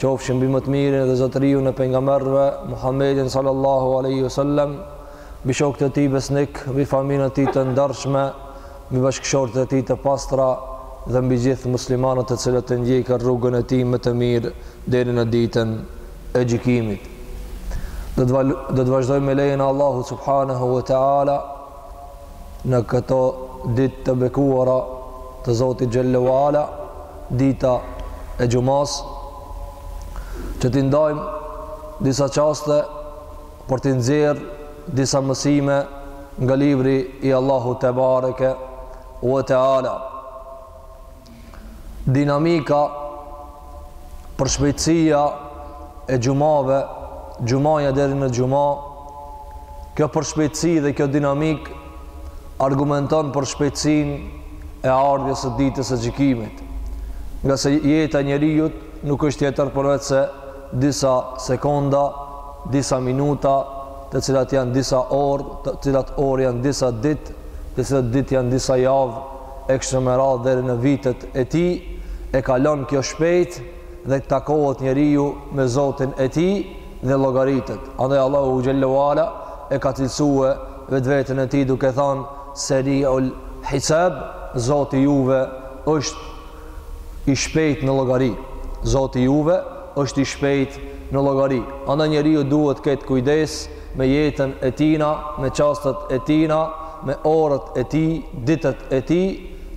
Qofshin mbi më të mirin dhe zotërinë e pejgamberëve Muhammedin sallallahu alaihi wasallam, mbi shokët e tij besnikë, mbi familjen e tij të ndershme, mbi bashkëshortet e tij të pastra dhe mbi gjithë muslimanët të cilët e ndjekën rrugën e tij më të mirë deri në ditën e gjykimit. Do të do të vazhdojmë me lejen e Allahu subhanahu wa taala në këto ditë të bekuara të Zotit xhallahu ala dita e xhumasë që t'i ndajmë disa çaste për t'i nxjerrë disa mësime nga libri i Allahu tebareke ue teala dinamika përshpejtësia e xhumave xhumaja deri në xhuma kjo përshpejtësi dhe kjo dinamik argumenton për shpejtësinë e ardhjes së ditës së gjykimit, ngase jeta e njeriut nuk është tjetër përveçse disa sekonda, disa minuta, të cilat janë disa orë, të cilat orë janë disa ditë, të cilat ditë janë disa javë, e kështu me radhë deri në vitet e tij, e kalon kjo shpejt dhe takohet njeriu me Zotin e tij, dhe llogaritet andaj Allahu xhelle u ala e ka cilësue vetveten e tij duke thanë seriul hisab Zoti i juve është i shpejtë në llogari Zoti i juve është i shpejtë në llogari andaj njeriu duhet të ketë kujdes me jetën e tina me çastet e tina me orët e tij ditët e tij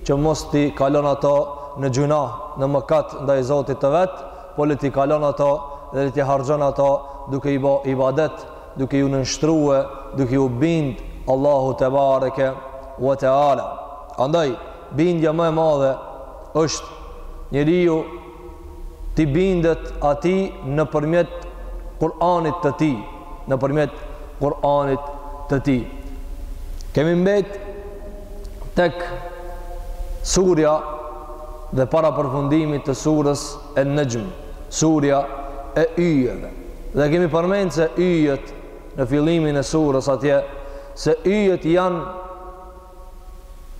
që mos t'i kalon ato në gjynah në mëkat ndaj Zotit të vet Po le t'i kalon ato dhe le t'i harxhon ato duke i ba ibadet, duke iu nënshtrue, duke iu bind Allahu tebareke ve teala. Andaj, bindja më e madhe është njeriu t'i bindet atij nëpërmjet Kur'anit të tij. nëpërmjet Kur'anit të Tij. Kemi mbet tek surja dhe para përfundimit të surës En-Nexhm, surja e yjeve. Dhe kemi përmend se yjet në fillimin e surës atje, se yjet janë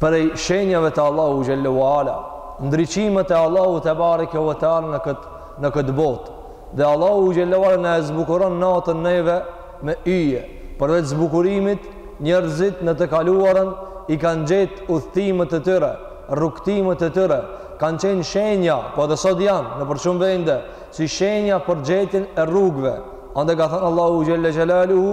prej shenjave të Allahu xhelle u ala, ndriçimet e Allahu tebareke ue teala në këtë në këtë botë. Dhe Allahu xhelle u ala na e zbukuron natën neve me yje. Përveç zbukurimit, njerëzit në të kaluarën i kanë gjetë udhëtimet e tyre, rrugëtimet e tyre, kanë qenë shenja, po edhe sot janë nëpër shumë vende, si shenja për gjetjen e rrugëve. Andaj ka thanë Allahu xhelle xhelaluhu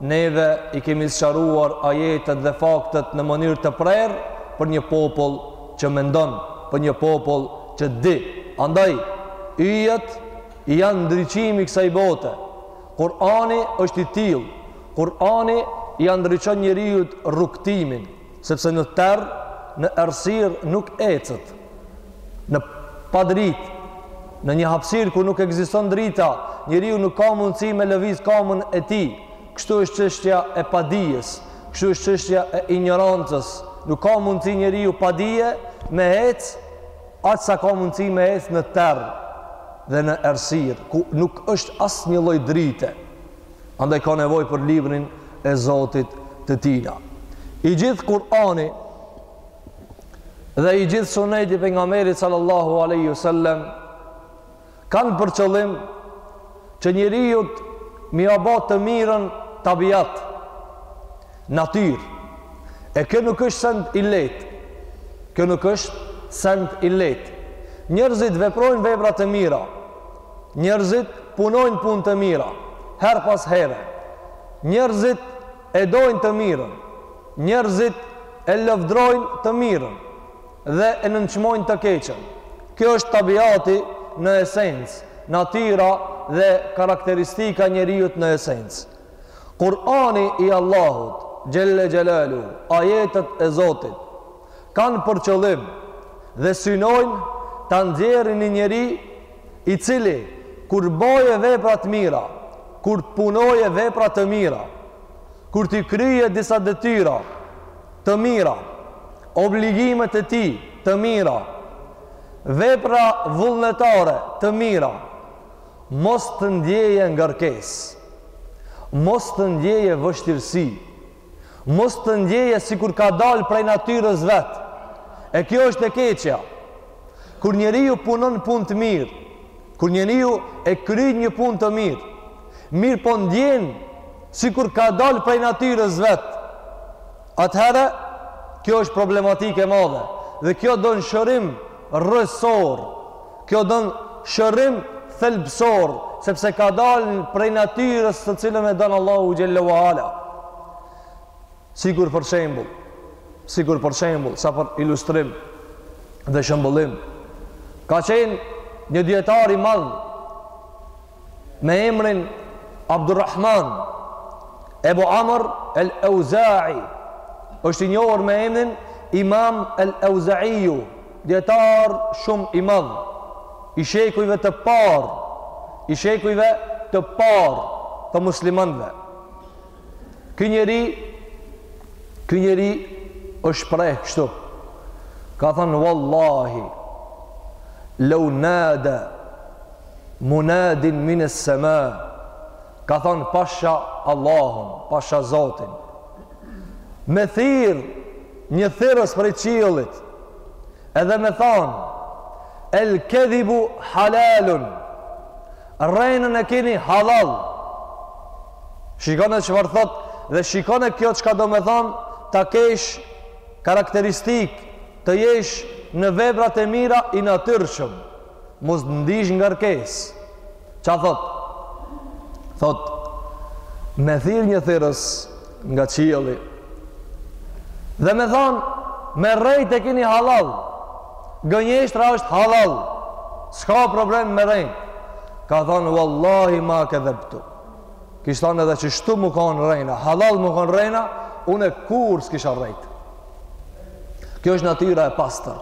Neve i kemi sqaruar ajetet dhe faktet në mënyrë të prerë për një popull që mendon, për një popull që di. Andaj, yjet janë ndriçimi i kësaj bote. Kur'ani është i tillë. Kur'ani ia ndriçon njeriut rrugëtimin. Sepse në terr, në errësirë nuk ecet. Në pa dritë, në një hapësirë ku nuk ekziston drita, njeriu nuk ka mundësi me lëviz kamën e tij. Kështu është çështja e padijes, kështu është çështja e injorancës. Nuk ka mundësi njeriu pa dije me ecë aq sa ka mundësi me ecë në terr dhe në errësirë ku nuk është asnjë lloj drite. Andaj ka nevojë për librin e Zotit të tina. I gjithë Kur'ani dhe i gjithë suneti i pejgamberit sallallahu aleyhi sallem kanë për qëllim që njeriut me ia ba të mirën tabiat natyrë e kjo nuk është send i lehtë kjo nuk është send i lehtë njerëzit veprojnë vepra të mira Njerëzit punojnë punë të mira, herë pas here. Njerëzit e dojnë të mirën. Njerëzit e lavdërojnë të mirën dhe e nënçmojnë të keqen. Kjo është tabiati në esencë, natyra dhe karakteristika e njeriut në esencë. Kur'ani i Allahut, xhelle xhelaluhu, ajetet e Zotit, kanë për qëllim dhe synojnë ta nxjerrin një njeri i cili kur të bëje vepra të mira, kur të punoje vepra të mira, kur t'i kryje disa detyra të mira, obligimet e tij të mira, vepra vullnetare të mira, mos të ndjeje ngarkesë, mos të ndjeje vështirësi Mos të ndjeje sikur ka dalë prej natyrës vet. E kjo është e keqja. Kur njeriu punon punë të mirë, kur njeriu e kryen një punë të mirë, mirëpo ndjen sikur ka dalë prej natyrës vet. Atëherë, kjo është problematikë e madhe dhe kjo don shërim rrënjësor. Kjo don shërim thelbësor, sepse ka dalë prej natyrës të cilën e don Allahu xhelle ve ala. Sikur për shembull, sikur për shembull, sa për ilustrim dhe shëmbëllim, ka qenë një dijetar i madh, me emrin Abdurrahman Ebu Amr El Euzai është i njohur me emrin Imam El Euzaiu dijetar shumë i madh i shekujve të parë i shekujve të parë të muslimanve ky njeri ky njeri është prej kështu ka thënë Wallahi Leu nada Munadin mines sema Ka thonë pasha Allahun Pasha Zotin Me thirr Një thirrës prej qiellit Edhe me thonë El kedhibu halalun Rrenën e keni halal Shikone çfarë thotë Dhe shikone kjo çka domethonë Ta kesh karakteristik Të jesh në veprat e mira I natyrshëm Mos ndish ngarkesë. Ç'a thotë? Thotë, me thirrë një thirrës nga qielli dhe me thonë, me rrejt e keni halal, gënjeshtra është halal, s'ka problem me rrejt. Ka thonë, wallahi ma kedhebtu. Kish thanë edhe qështu me kanë rrena, halal me kanë rrena, unë kurrë s'kisha rrejt. Kjo është natyra e pastër.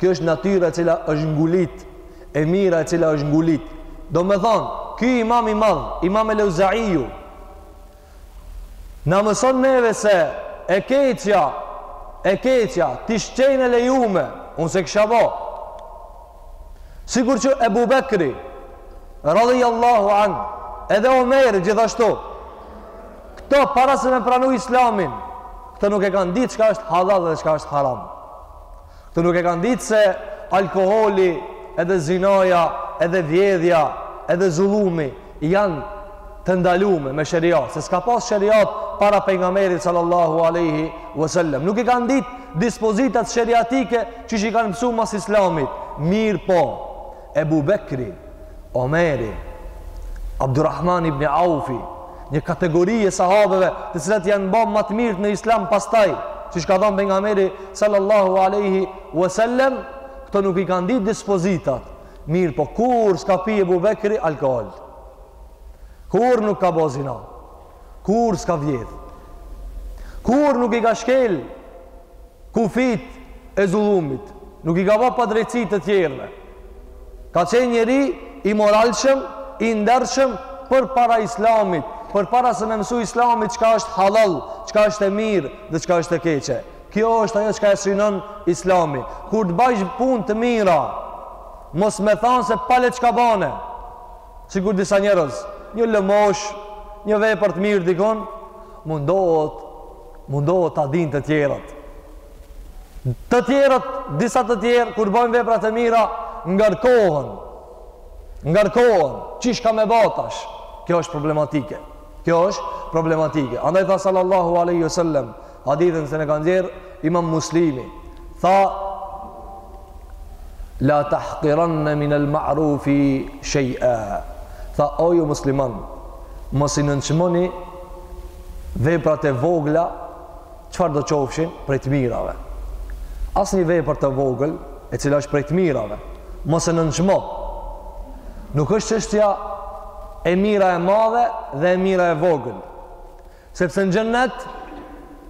Kjo është natyra e cila është ngulit, e mira e cila është ngulit. Domethonë, ky imam i madh, imam El Euzaiu, na mëson neve se e keqja, e keqja, t'ish qenë e lejume, unë s'e kisha bo, Sikurqë Ebu Bekri, radijallahu anh, edhe Omeri gjithashtu, këto para se me pranu islamin, këto nuk e kanë ditë çka është halal dhe çka është haram. Këto nuk e kanë ditë se alkoholi, edhe zinaja, edhe vjedhja, edhe zullumi, janë të ndalume me sheriat, se s'ka pas sheriat para pejgamerit sallallahu aleyhi vësallem. Nuk i kanë ditë dispozitat sheriatike qysh i kanë mësu mas islamit. Mirëpo, Ebu Bekri, Omeri, Abdurrahman ibn Aufi, një kategori e sahabeve të cilat janë ba ma të mirë në islam pastaj, siç ka thonë pejgameri sallallahu aleyhi vësallem, këto nuk i kanë ditë dispozitat, Mirpo kurrë s'ka pi Ebu Bekri alkohol. Kurrë nuk ka bo zina. Kurrë s'ka vjedh. Kurrë nuk i ka shkel kufijt e zullumit. Nuk i ka bo padrejtësi të tjerëve. Ka qenë njeri i moralshëm, i ndershëm përpara islamit, përpara se me mësu islamit çka është halal, çka është e mirë dhe çka është e keqe. Kjo është ajo çka e synon Islami. Kur të bajsh punë të mira, mos me thanë se pale çka bane. Sikur disa njerëz, një lëmosh, një vepër të mirë dikon, mundohet mundohet ta dinë të tjerët. Të tjerët, disa të tjerë kur bëjnë vepra të mira, ngarkohen. Ngarkohen, çish me batash. Kjo është problematike. Kjo është problematike. Andaj tha sallallahu alaihi wasallam, Hadithin se na e ka nxjerr Imam Muslimi. Tha La tahqiranna min al-ma'rufi shay'a. Tha o ju musliman, mos i nënçmoni veprat e vogla çfarë do qofshin prej të mirave. Asnjë vepër të vogël e cila është prej të mirave, mos e nënçmo. Nuk është çështja e mira e madhe dhe e mira e vogël. Sepse në xhennet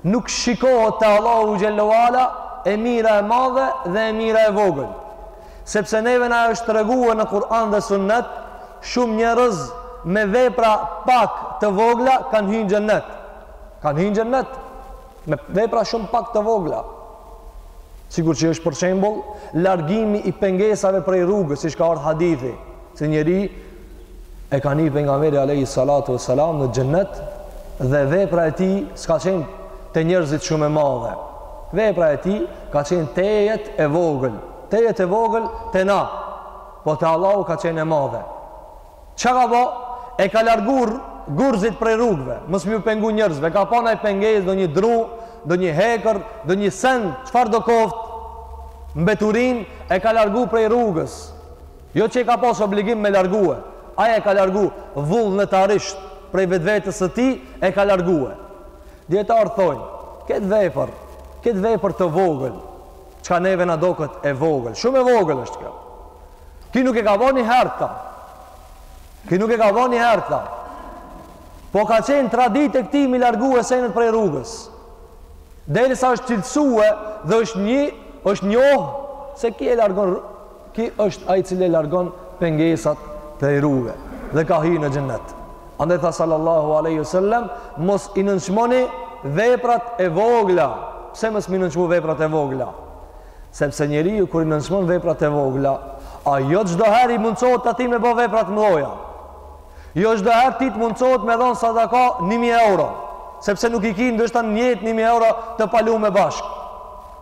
nuk shikohet te Allahu xhalla wala e mira e madhe dhe e mira e vogël. Sepse neve na është treguar në Kur'an dhe Sunnet shumë njerëz me vepra pak të vogla kanë hi në xhennet. Kanë hi në xhennet me vepra shumë pak të vogla. Sikur siç është për shembull largimi i pengesave prej rrugës, siç ka ardh hadithi, se njëri e ka ni pejgamberi alayhi salatu wassalam në xhennet dhe vepra e tij s'ka qenë te njerëzit shumë e madhe. Vepra e tij ka qenë tejet e vogël, tejet e vogël te na, po te Allahu ka qenë e madhe. Çka ka ba? E ka largu gurzit prej rrugëve, mos me iu pengu njerëzve, ka pa naj pengesë ndonjë dru, ndonjë hekër, ndonjë send, çfarëdo koftë mbeturinë, e ka largu prej rrugës. Jo që e ka pas obligim me largue, ai e ka largu vullnetarisht prej vetvetes së tij e ka largue. Dijetarët thojnë, ketë vepër, ketë vepër të vogël, çka neve na doket e vogël, shumë e vogël është kjo. Ky nuk e ka ba ni herë këta. Ky nuk e ka ba ni herë këta. Po ka qenë traditë e këtij mi largue senet prej rrugës. Derisa është cilësue dhe është një, është njohë se ky e largon Ky është ai i cili i largon pengesat prej rrugëve dhe ka hi në xhennet. Andaj tha sallallahu alaihi wasallam, mos i nënçmoni veprat e vogla. Pse mos m'i nënçmu veprat e vogla? Sepse njeriu kur i nënçmon veprat e vogla, a jo çdo herë i mundsohet atij me bo vepra të mëdha. Jo çdo herë ti të mundsohet me dhon sadaka 1000 euro, sepse nuk i ki ndoshta në jetë 1000 euro të palu me bashkë.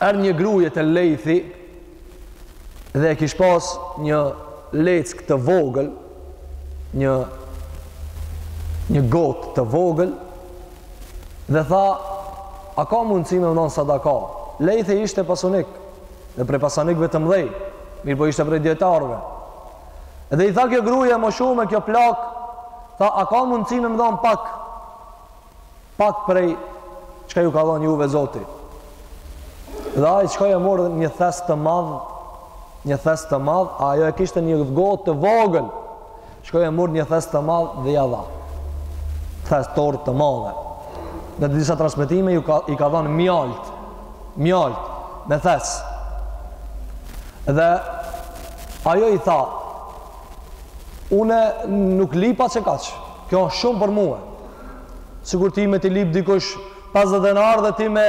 Erdh një gruje te Lejthi dhe e kish pas një leckë të vogël, një një gotë të vogël dhe tha a ka mundësi me m'dhanë sadaka? Lejthi ishte pasanik dhe prej pasanikëve të mëdhej, mirëpo ishte prej dijetarëve. Dhe i tha kjo gruje më shumë kjo plakë, tha a ka mundësi me m'dhanë pak? Pak prej çka ju ka dhënë juve Zoti. Dhe ai shko e murr një thes të madh, një thes të madh, ajo e kishte një gotë të vogël. Shko e murr një thes të madh dhe ia dha. Thes torbë të madhe. Në disa transmetime ju ka i ka dhënë mjaltë. Mjaltë me thes. Dhe ajo i tha Unë nuk lipa qekaq Kjo është shumë për mue Sikur ti me t'i lip dikush 50 denarë dhe ti me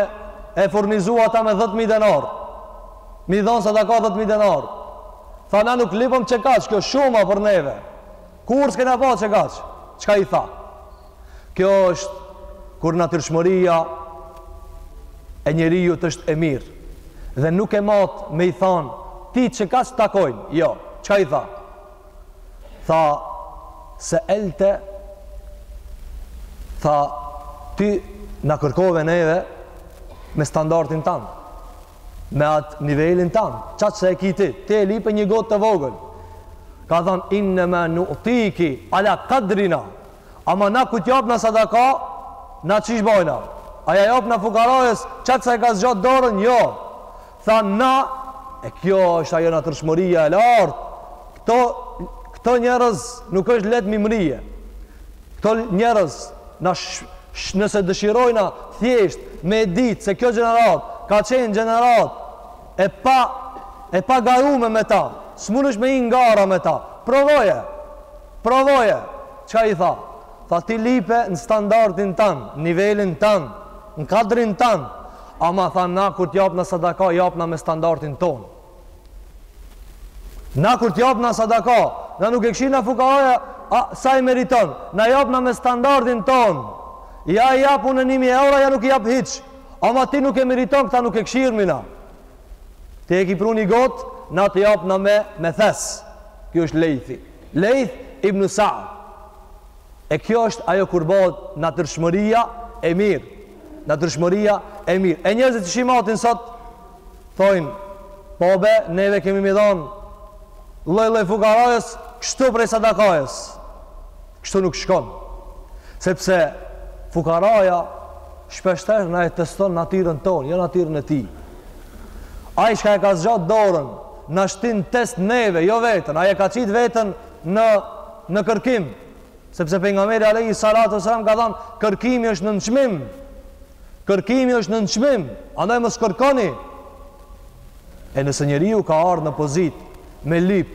e furnizu atë me 10.000 denarë. Me i dhonë sadaka 10.000 denarë. Tha na nuk lipëm qekaq, kjo shumë a për neve. Kurrë s'kena pa qekaq. Çka i tha? Kjo është kur natyrshmëria e njeriut është e mirë. Dhe nuk e mat me i thanë, ty qekaq t'takojnë? Jo, çka i tha? tha se elte tha ti na kërkove neve me standardin tand, me atë nivelin tand, qatë sa e ki ti, ti e lipe një gotë të vogël, ka thonë, innema nutiki, ala kadrina, ama na kur t'japna sadaka, na qysh bojna, a ja japna fukarasë, qatë sa e ka zgjatë dorën, jo, Tha na, e kjo është ajo natyrshmëria e lartë, këto, këto njerëz nuk është lehtë me i mrri. Këto njerëz, na sh, sh, nëse dëshirojna thjesht me e ditë se kjo gjeneratë ka qenë gjeneratë e pa, e pagarume me ta, s'mundesh me hi n'gara me ta, provoje, provoje, çka i tha? Tha ti lipe në standardin tand, nivelin tand, në kadrin tand, ama tha na kur t'japë në sadaka, japë në me standardin tonë. Na kur t'japna sadaka, na nuk e kqyrna fukaraja, a, sa i meriton, na japna me standardin tonë. Ja i japë unë nimijë euro,, ja nuk i japë hiç, ama ti nuk e meriton, këtë nuk e kqyrim na. Ti e ki pru një gotë, na t'japna me, me thes. Ky është Lejthi. Lejth ibn Sa'd. E kjo është ajo kur bëhet natyrshmëria e mirë. Natyrshmëria e mirë. E njerëzit qesh e matin sot thonë, "Po be, neve kemi me i dhon lloj-lloj fukarajës, kështu prej sadakajës." Kështu nuk shkon. Sepse fukaraja shpeshherë na e teston natyrën tonë, jo natyrën e tij. Ai që e ka zgjat dorën, na shtin test neve, jo veten. Ai e ka qitë veten në në kërkim, sepse pejgamberi alejhi salatu wasalam ka thënë kërkimi është nënçmim. Kërkimi është nënçmim, andaj mos kërkoni. E nëse njeriu ka ardh në pozitë me lip,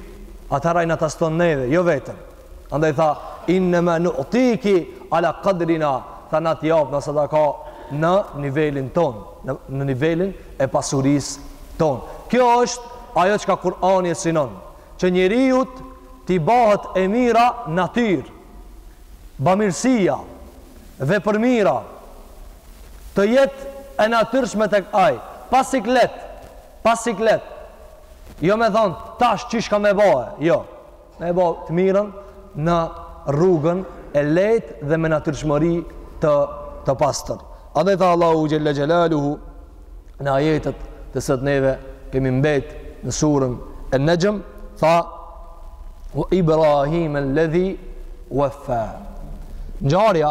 atëherë na teston neve, jo veten. Andaj tha innama nu'tiki ala qadrina, tha na të japna sadaka në nivelin tonë, në, në nivelin e pasurisë tonë. Kjo është ajo çka Kur'ani e synon. që njeriut t'i bëhet e mira natyrë, bamirësia, vepërmira, të jetë e natyrshme tek ai, pa siklet, pa siklet, jo me thonë tash qysh ka me bë, jo, me e bë të mirën në rrugën e lehtë dhe me natyrshmëri të, të pastër. Andaj tha Allahu Xhelle Xhelaluhu, në ajetet te sot neve kemi mbet në surën En-Nexhm, tha, ue Ibrahime ledhi ueffa. Ngjarja,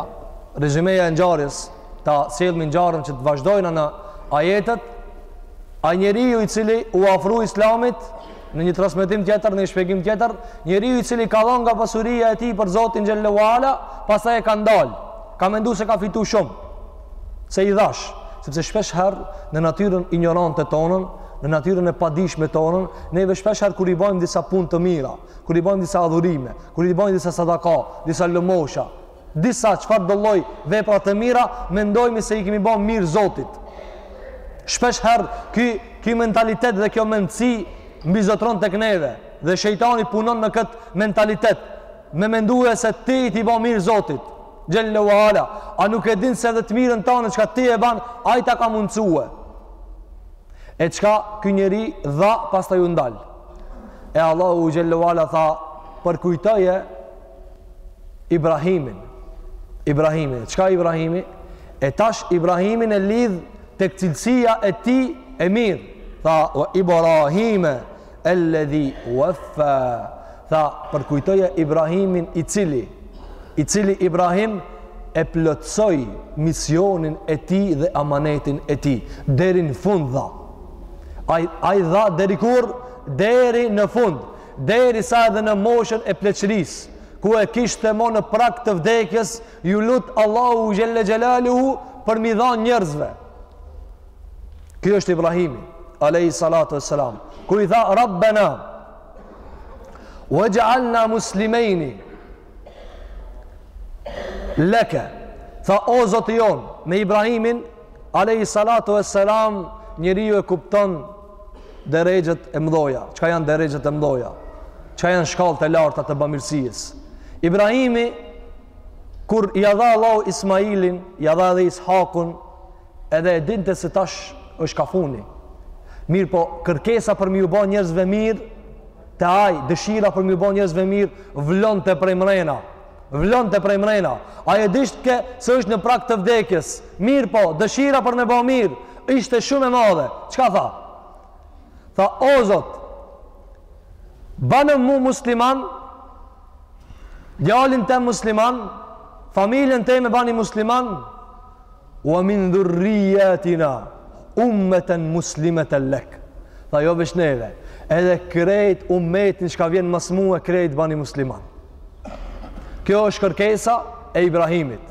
rezymeja e ngjarjes, ta sjellmi ngjarjen që të vazhdojmë në ajetet, ai njeriu i cili iu afru islamit, në një transmetim tjetër, në një shpjegim tjetër, njeriu i cili ka dhonë nga pasuria e tij për Zotin Xhelle ue ala, pastaj e ka ndalë, ka mendu se ka fitu shumë, se i dhashë. Sepse shpesh herë në natyrën injorante tonën, në natyrën e padijshme tonën, neve shpesh herë kur i bëjmë disa punë të mira, kur i bëjmë disa adhurime, kur i bëjmë disa sadaka, disa lëmosha, disa çfarëdo lloj vepra të mira, mendojmë se i kemi bë mirë Zotit. Shpesh herë ky ky mentalitet dhe kjo mendësi mbizotëron tek neve dhe shejtani punon në këtë mentalitet Me mendue se ti t'i bo mirë Zotit, xhelle ue ala, a nuk e din se edhe të mirën tane çka ti e ban, ai ta ka mundësue. E çka ky njeri dha pastaj u ndal. E Allahu xhelle ue ala tha, përkujtoje Ibrahimin. Ibrahimin, çka Ibrahimi? E tash Ibrahimin e lidh tek cilësia e tij e mirë. Tha, ue Ibrahime, Elledhi ueffa Tha përkujtoje Ibrahimin i cili I cili Ibrahim e plotësoi misionin e tij dhe amanetin e tij Deri në fund dha Ai dha deri kur Deri në fund Derisa edhe në moshën e pleqërisë Ku e kishte tëmon në prag të vdekjes Iu lut Allahut xhel-le xhelaluhu Për m'i dhan njerëzve Ky është Ibrahimi, alejhi salatu ue selam, kur i tha Rabbena, uexh'alna muslimejni, leke, tha o Zoti jonë, me Ibrahimin, alejhi salatu ue selam, njeriu e kupton derexhet e mdhoja, çka janë derexhet e mdhoja, çka janë shkallët e larta të bamirësisë. Ibrahimi, kur ia dha Allahu Ismailin, ia dha edhe Ishakun, Edhe e dinte se tash është ka funi. Mirëpo, kërkesa për me ju bo njerëzve mirë, te ai, dëshira për me ju bo njerëzve mirë, vlonte prej mrena. Vlonte prej mrena. Ai e dishke se është në prag të vdekjes. Mirëpo, dëshira për me bo mirë, ishte shumë e madhe. Çka tha? Tha, o Zot, banëm mu musliman, djalin tem musliman, familjen teme bani musliman, Wa min dhurriyatina ummatan muslimatan lak. Tha jo veç neve, edhe krejt umetin çka vjen mas mue krejt bani musliman. Kjo është kërkesa e Ibrahimit.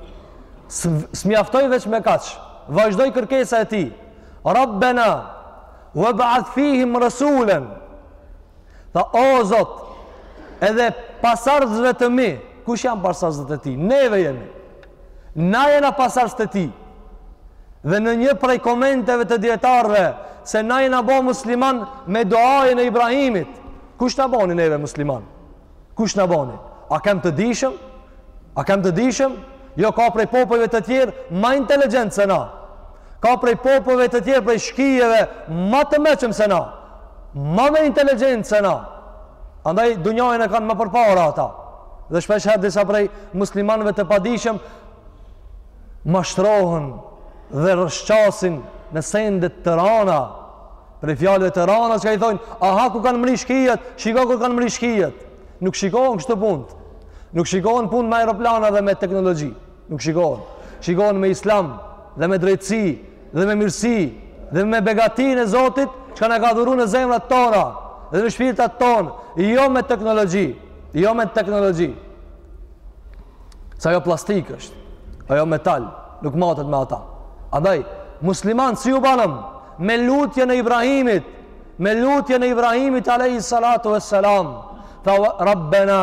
S'mjaftoi veç me kaq. Vazhdoi kërkesa e tij. Rabbena wa ba'ath fihim rasulan. Tha o Zot, edhe pasardhësve të mi, kush janë pasardhësve të tij? Neve jemi. Na jena pasardhës të tij. Dhe në një prej komenteve të dijetarëve se na jena bo musliman me duanë e Ibrahimit. Kush na boni neve musliman? Kush na boni? A kem të dijshëm? A kem të dijshëm? Jo ka prej popujve të tjerë ma inteligjentë se na. Ka prej popujve të tjerë prej shkijeve ma të meçëm se na. Ma me inteligjentë se na. Andaj dunjanë e kanë ma përpara ata. Dhe shpeshherë disa prej muslimanëve të padijshëm mashtrohen dhe rrëshqasin në sende të rana prej fjalëve të rana çka i thonë aha ku kanë mrri shkijet shiko ku kanë mrri shkijet nuk shikohen kështu punët nuk shikohen punët me aeroplana dhe me teknologji Nuk shikohen. Shikohen me islam dhe me drejtësi dhe me mirësi dhe me begatinë e Zotit çka na ka dhuru në zemrat tona dhe në shpirtat tonë jo me teknologji jo me teknologji se ajo plastikë është ajo metal nuk matet me ata andaj musliman si u banëm me lutjen e Ibrahimit me lutjen e Ibrahimit a.s. Tha Rabbena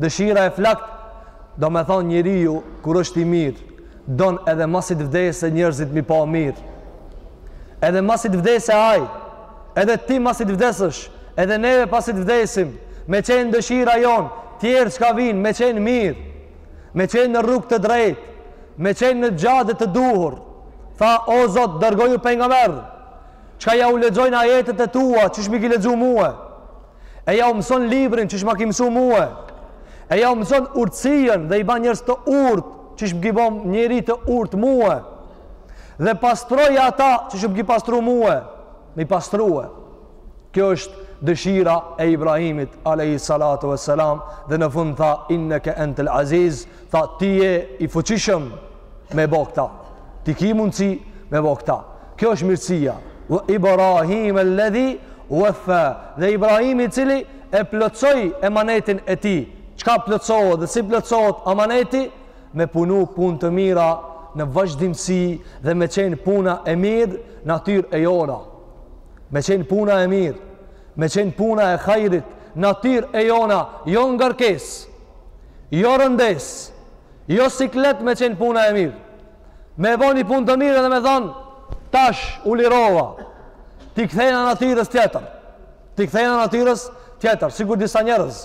Dëshira e flaktë, domethonë njeriu, kur është i mirë, don edhe masi t'vdesë njerëzit m'i pa mirë. Edhe masi t'vdesë aj, edhe ti masi t'vdesësh, edhe neve pasi t'vdesim, me qenë dëshira jonë, tjerë çka vijnë, me qenë mirë, me qenë në rrugë të drejtë, me qenë në xhade të duhur, tha, o Zot, dërgoju pejgamberë, çka ja u lexojnë ajetet e tua, qysh m'i ki lexu mue, E ja u mëson librin qysh ma ki mësu mue. E ja u mëson urtësinë dhe i ban njerëz të urtë qysh më ki bo njeri të urtë mue. Dhe pastroj ata qysh më ki pastru mue. M'i pastrue. Kjo është dëshira e Ibrahimit alayhi salatu vesselam dhe në fund tha innaka antal aziz tha ti je i fuqishëm me bo këta. Ti ki mundësi me bo këta. Kjo është mirësia. Ibrahim el-ledhi uefa. Dhe Ibrahimi i cili e plotësoi emanetin e tij. Çka plotësohet dhe si plotësohet amaneti? Me punu punë të mira në vazhdimësi dhe me qenë puna e mirë natyrë e jona. Me qenë puna e mirë. Me qenë puna e hajrit natyrë e jona. Jo ngarkesë. Jo rëndesë. Jo siklet me qenë puna e mirë. Me e bo një punë të mirë dhe me thonë, tash u lirova, t'i kthehna natyrës tjetër. T'i kthehna natyrës tjetër, sikur disa njerëz.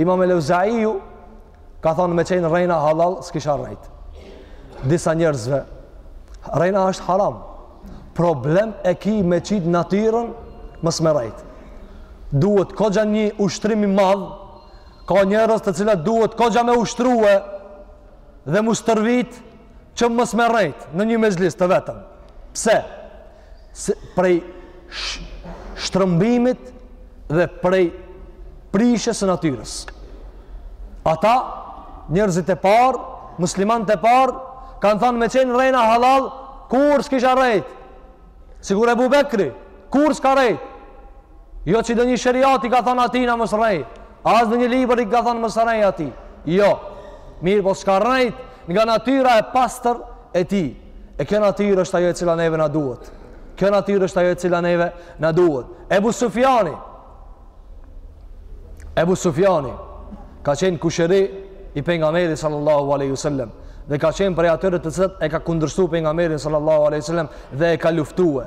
Imam el-Evzaiu, ka thonë me qenë rrejna halal, s'kisha rrejtë. Disa njerëzve, rrejna është haram. Problem e ki me qitë natyrën, mos me rrejtë. Duhet, koxha një ushtrim i madh, Ka njerëz të cilat duhet koxha me ushtrue dhe m'u stërvit që mos me rrejt në një mexhlis të vetëm. Pse? Se prej shtrëmbimit dhe prej prishjes së natyrës. Ata, njerëzit e parë, muslimanët e parë, kanë thanë me qenë rrejna halal, kurrë s'kisha rrejt. Sikur Ebu Bekri, kurrë s'ka rrejt. Jo që ndonjë sheriat i ka thonë atij mos rrej, as ndonjë libër i ka thonë mos rrej atij. Jo, mirëpo s'ka rrejt nga natyra e pastër e tij. E kjo natyrë është ajo e cila neve na duhet. Kjo natyrë është ajo e cila neve na duhet. Ebu Sufjani, Ebu Sufjani, ka qenë kushëri i pejgamberit sallallahu aleyhi sallem dhe ka qenë prej atyre të cilët e ka kundërshtu pejgamberin sallallahu aleyhi sallem dhe e ka luftue.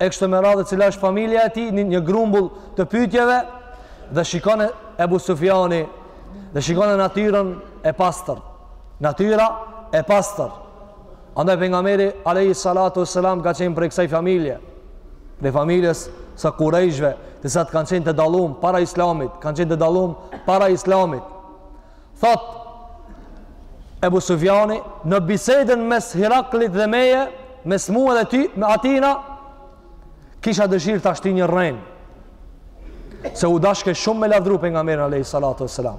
e kështu me radhë cila është familja e tij, një grumbull të pyetjeve dhe shikon Ebu Sufjani dhe shikone natyrën e pastër. Natyra e pastër. Andaj pejgamberi alayhi salatu wasalam ka qenë prej kësaj familje. Prej familjes së Kurejshve, të cilat kanë qenë të dallum para Islamit, kanë qenë të dallum para Islamit. Thotë Ebu Sufjani, në bisedën mes Hiraklit dhe meje, mes mua dhe atina, kisha dëshirë ta shti një rrenë, se u dashke shumë me lavdru pejgamberin Alejhi Salatu ue Selam.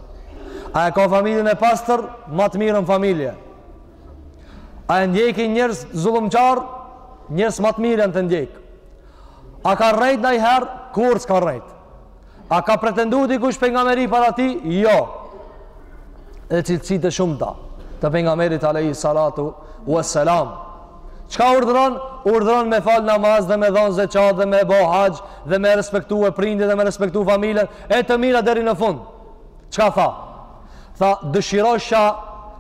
A e ka familjen e pastër, ma të mirën familje. A e ndjekin njerëz zullumqarë, njerëz ma të mirë janë tu e ndjekë. A ka rrejt naj herë, kurrë s'ka rrejt. A ka pretendu dikush pejgamberi para tij? Jo. Dhe cilësitë e shumta të pejgamberit alayhi salatu wassalam. Çka urdhëron? Urdhëron me fal namaz dhe me dhon zeqat dhe me bo haxh dhe me respektue prindët dhe me respektue familjen e të mira deri në fund. Çka tha? Tha dëshirosha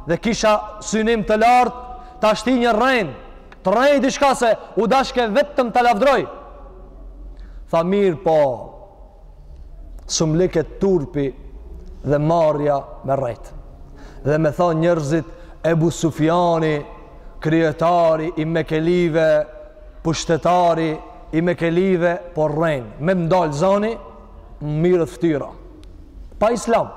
dhe kisha synim të lartë ta shti një rrenë, të rrejë diçka se u dashke vetëm ta lavdroj. Tha mirëpo, s'um leke turpi dhe marrja me rrejt dhe me tha njerëzit Ebu Sufjani kryetari i mekelive pushtetari i mekelive po rren me m'dal zani m'irret ftyra pa islam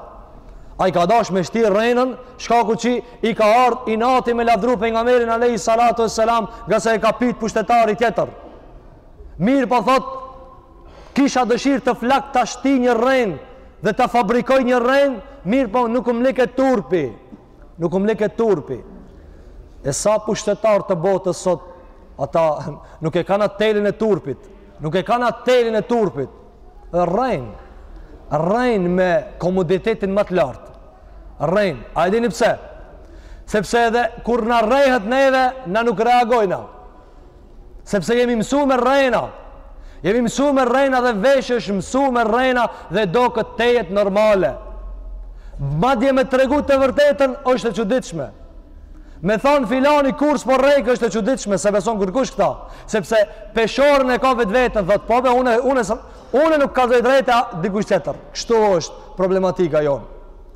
ai ka dasht me shti rrenën shkaku qi i ka ard inati me lavdru pejgamberin alejhi salatu ue selam ngase e ka pyt pushtetari tjetër mirëpo po thotë Kisha dëshirë të flaktë ta shti një rrenë dhe ta fabrikoj një rrenë, mirëpo nuk më leke turpi. Nuk më leke turpi. E sa pushtetarë të botës sot, ata nuk e kanë atë telin e turpit. Nuk e kanë atë telin e turpit. Rren. Rren me komoditetin ma të lartë. Rren. A e dini pse? Sepse edhe kur na rrehet neve, na nuk reagojmë. Sepse jemi mësu me rrena. Jemi mësu me rrena dhe veshi është mësu me rrena dhe doket tejet normale. Madje me tregu të vërtetën është e çuditshme. Me thanë filani kurrë s'po rren është e çuditshme, s'e beson kurkush këta. Sepse peshorën e ka vetëveten, thotë po be, une, une, une nuk ka të drejtë dikush tjetër. Kështu është problematika jonë.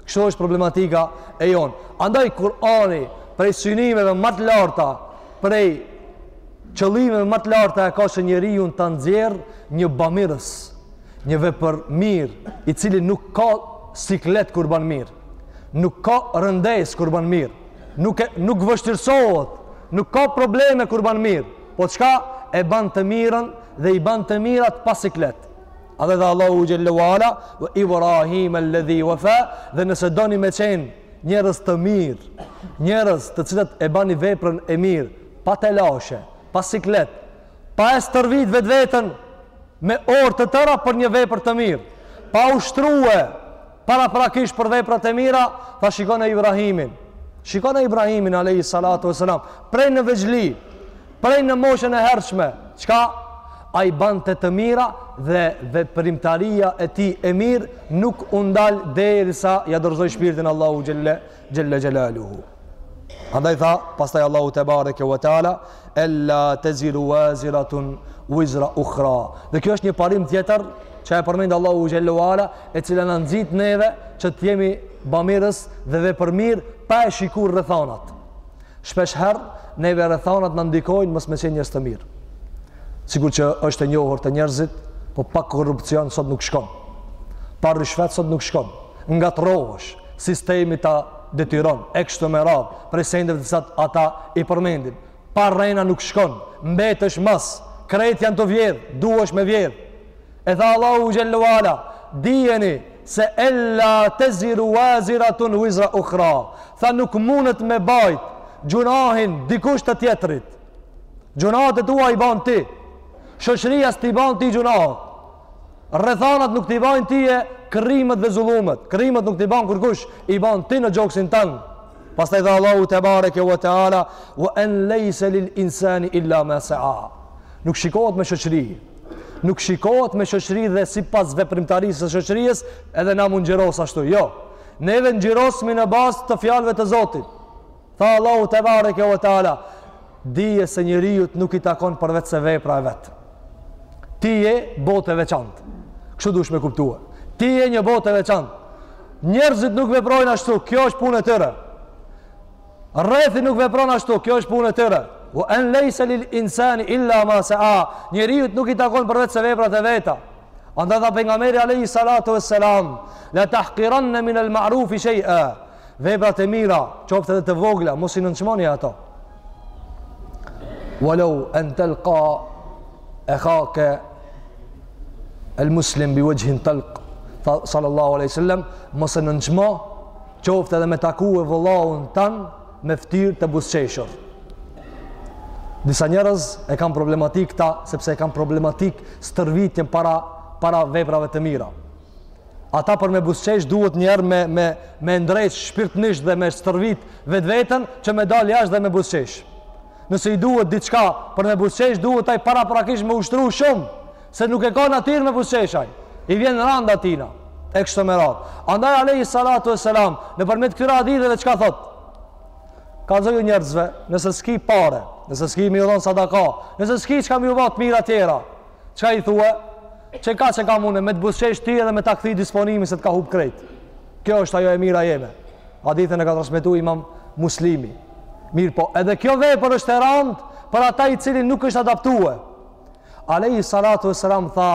Kështu është problematika e jonë. Andaj, Kurani, prej synimeve ma të larta, prej qëllimeve ma të larta e ka që njeriun ta nxjerrë një bamirës, një vepër mirë, i cili nuk ka siklet kur ban mirë, nuk ka rëndesë kur ban mirë, nuk e nuk vështirësohet, nuk ka probleme kur ban mirë, po çka e ban të mirën dhe i ban të mirat pa siklet. Edhe tha Allahu xhel-le ue ala, ue Ibrahime el-ledhi uef-fa, dhe nëse doni me qenë Njerëz të mirë, njerëz të cilët e bajnë veprën e mirë pa telashe, pa siklet, pa e stërvit vetëveten me orë të tëra për një vepër të mirë, pa ushtrue paraprakisht për veprat e mira, tha shikone Ibrahimin. Shikone Ibrahimin, a.s. Prej në vegjëli, Prej në moshën e hershme, çka? Ai bënte të mira dhe veprimtaria e tij e mirë nuk u ndal derisa ia dorëzoi shpirtin Allahut xhelle xhelaluhu. Andaj tha, pastaj Allahu tebareke ve teala, ella taziru waziratun wizra ukhra. Dhe kjo është një parim tjetër që e përmend Allahu xhelle wa ala, e cila na nxit neve që të jemi bamirës dhe vepërmirë pa e shiku rrethanat. Shpeshherë neve rrethanat na ndikojnë mos me qenë njerëz të mirë. Sikurqë është e njohur te njerëzit, po pa korrupsion sot nuk shkon. Pa ryshfet sot nuk shkon. Ngatërrohesh, sistemi ta detyron e kështu me radhë, prej sendeve të cilat ata i përmendin. Pa rrena nuk shkon, mbetesh mas, krejt janë tu vjedh, duhesh me vjedh. E tha Allahu xhelle wa ala, dijeni se ella taziru waziratun wizra ukhra. Tha nuk mundet me bajt gjunahin dikush të tjetrit. Gjunahet e tua i ban ti. Shoqëria s't'i ban ty gjunahet. Rrethanat nuk t'i bajnë tye krimet dhe zullumet. Krimet nuk t'i ban kurkush, i ban ti në gjoksin tand. Pastaj tha Allahu tebareke ue teala ue en lejse lil insani illa ma sea. Nuk shikohet me shoqëri. Nuk shikohet me shoqëri dhe sipas veprimtarisë së shoqërisë edhe na me u ngjyros ashtu. Jo, neve ngjyrosmi në bazë të fjalëve të Zotit. Tha Allahu tebareke ue teala Dije se njeriut nuk i takon përveç se vepra e vet. Ti je botë e veçantë. Kështu dush me kuptuar. Ti je një botë e veçantë. Njerëzit nuk veprojnë ashtu, kjo është punë e tyre. Rrethi nuk vepron ashtu, kjo është punë e tyre. Ue en lejse lil insani illa ma se a, njeriut nuk i takon përveç se veprat e veta. Andaj tha pejgamberi alejhi salatu ue selam, le tahkiranne min el ma'rufi shej'a, Veprat e mira, qoftë edhe të vogla, mos i nënçmoni ato. Walau an talqa akhaka al muslim bi wajhin talq sallallahu alaihi wasallam mos e nënçmo qoftë edhe me takue vëllaun tan me ftyrë të buzëqeshur disa njerëz e kanë problematik këta, sepse e kanë problematik stërvitjen para, para veprave të mira. Ata për me buzqesh duhet njëherë me, me, me ndrejt shpirtnisht dhe me stërvit vetveten që me dalë jashtë dhe me buzqesh. Nëse i duhet diçka për me buzqesh duhet ai paraprakisht me ushtru shumë se nuk e ka natyrë me buzqesh ai. I vjen rand atina e kështu me radhë. Andaj Alejhi Salatu ue Selam nëpërmjet këtyra haditheve çka thotë? Kallzoju njerëzve nëse s'ki pare, nëse s'ki me ju dhon sadaka, nëse s'ki çka me ju ba të mira tjera. Çka i thue? Çka çka muna me të buzëqesh ti edhe me ta kthi disponimin se të ka humb krejt. Kjo është ajo e mira jeme. Hadithin e ka transmetu Imam Muslimi. Mirëpo, edhe kjo vepër është e rëndë për ata i cili nuk është adaptuar. Alejhi salatu ue selam tha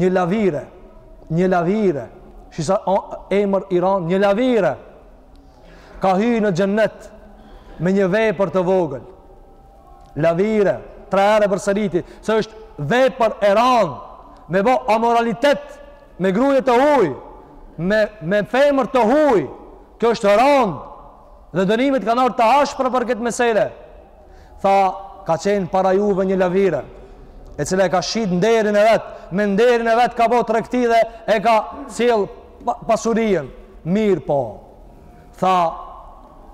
një lavire, një lavire, shih sa emër i rand, një lavire, ka hy në xhennet me një vepër të vogël. lavire, tre herë e përsëriti se është vepër e rand me bë amoralitet me gruje të huaj, me me femër të huaj. Kjo është rand dhe dënimet kanë ardhur të ashpra për këtë mesele. Tha, ka qenë para juve një lavire e cila e ka shit nderin e vet, me nderin e vet ka bë tregti dhe e ka sjell pasurinë. Mirëpo. Tha,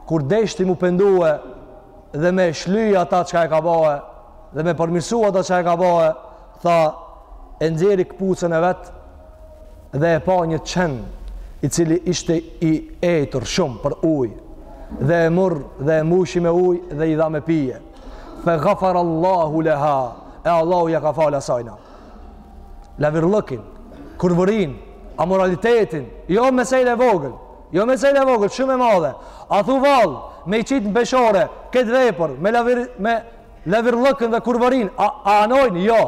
kur deshti m'u pendue dhe me shly ata çka e ka ba dhe me përmirësu ata çka e ka ba tha e nxeri këpucën e vet dhe e pa një qen i cili ishte i etur shumë për uj dhe e murr dhe e mushi me uj dhe i dha me pije fe gafar Allahu leha e Allahu ja ka fal asajna lavirllëkin kurvërinë amoralitetin jo mesele e vogël Jo mesele e vogël, shumë e madhe. A thu vallë, me i qitë në peshore, këtë vepër, me, lavir, me lavirllëkun dhe kurvërinë, a, a anojnë? Jo.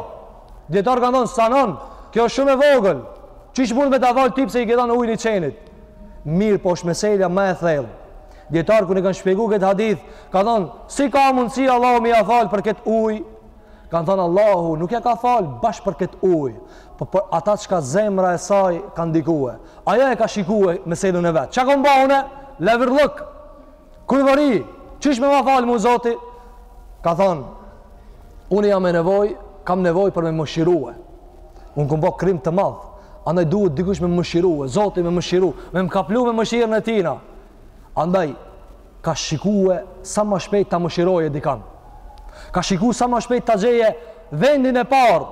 Dijetarët kanë thonë, s'anon, kjo shumë e vogël. Qysh mund me ta falë ti pse i ke dhanë ujin qenit? Mirë, po është meselja ma e thellë. Dijetarët kur e kanë shpjegu këtë hadith, kanë thonë, si ka mundësi Allahu me ia falë për këtë ujë? Kanë thënë Allahu nuk ja ka fal bash për këtë ujë, po për ata çka zemra e saj ka ndikue. Ajo e ka shikue meselen e vet. Ça kom ba une? Lavirllëk, kurvëri, qysh me ma falë mu zoti? Ka thënë, unë jam e nevoj, kam nevoj për me më mëshirue. Unë kom ba krim të madh, andaj duhet dikush me më mëshirue, zoti me më mëshiru, me më kaplu me mëshirën e tina. Andaj, ka shikue sa ma shpejt ta mëshiroje dikan. Ka shikue sa ma shpejt ta gjeje vendin e parë,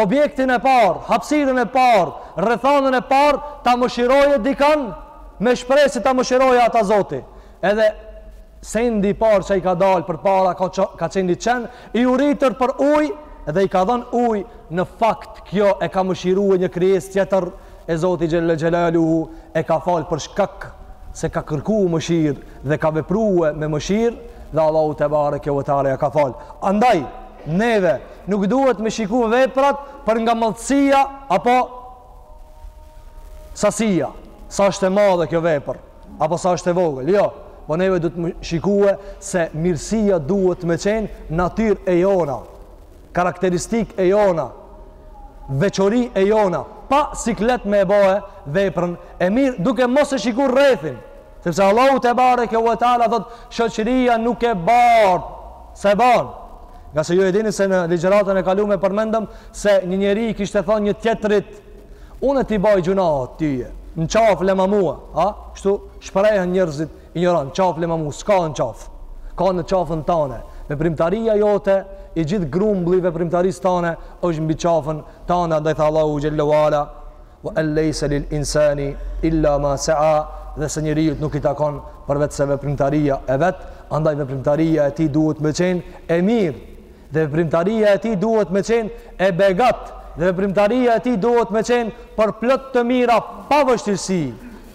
objektin e parë, hapsirën e parë, rrethanën e parë, ta mëshiroje dikan, me shpresë që ta mëshiroje ata zoti. Edhe sendi i parë që i ka dalë përpara, ka, që, ka qenë ni qen, i uritur për uj, edhe i ka dhënë uj, në fakt kjo e ka mëshirue një krijesë tjetër, E Zoti xhelle xhelaluhu e ka falë për shkak se ka kërkue mëshirë dhe ka veprue me mëshirë dhe Allahu tebareke ve teala ja ka falë. Andaj, neve nuk duhet me shikue veprat për nga madhësia apo sasia, sa është e madhe kjo vepër, apo sa është e vogël, jo, po neve duhet me shikue se mirësia duhet me qenë natyrë e jona, karakteristikë e jona, veçori e jona, pa siklet me e bo veprën e mirë, duke mos e shiku rrethin. Sepse Allahu tebareke ve teala thot, shoqëria nuk e bart, s'e bart. Ngase ju e dini se në ligjeratën e kalume përmendëm se një njeri i kishte thonë një tjetrit, unë t'i baj gjynahet tyje, në qafë lema mua, a? Kështu shprehen njërzit Injorant, n'qafë lema mu, s'ka në qafë. Ka në qafën tane. Veprimtaria jote, i gjithë grumbulli i veprimtarisë tane është mbi qafën tane, andaj tha Allahu xhelle ve ala, "Wa an laysa lil insani illa ma sa'a", dhe se njeriut nuk i takon përveçse veprimtaria e vet, andaj veprimtaria e tij duhet me qenë e mirë dhe veprimtaria e tij duhet me qenë e begatë dhe veprimtaria e tij duhet me qenë përplot të mira pa vështirësi.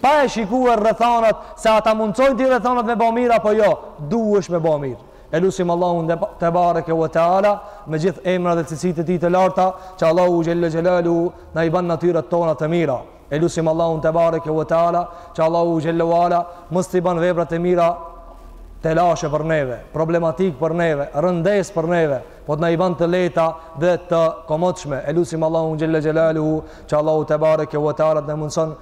pa e shikuar rrethanat se a ta mundësojnë ti rrethanat me ba mirë apo jo, duhesh me ba mirë. E lusim Allahun tebareke ue teala me gjithë emra dhe cilësitë e tij të larta, që Allahu xhelle xhelaluhu na i bën natyrat tona të mira. E lusim Allahun tebareke ue teala që Allahu xhelle ve ala mos t'i bën veprat e mira telashe për neve, problematik për neve, rëndesë për neve, po të na i ban të leta dhe të komotshme. E lusim Allahun xhelle xhelaluhu, që Allahu tebareke ue teala të mundson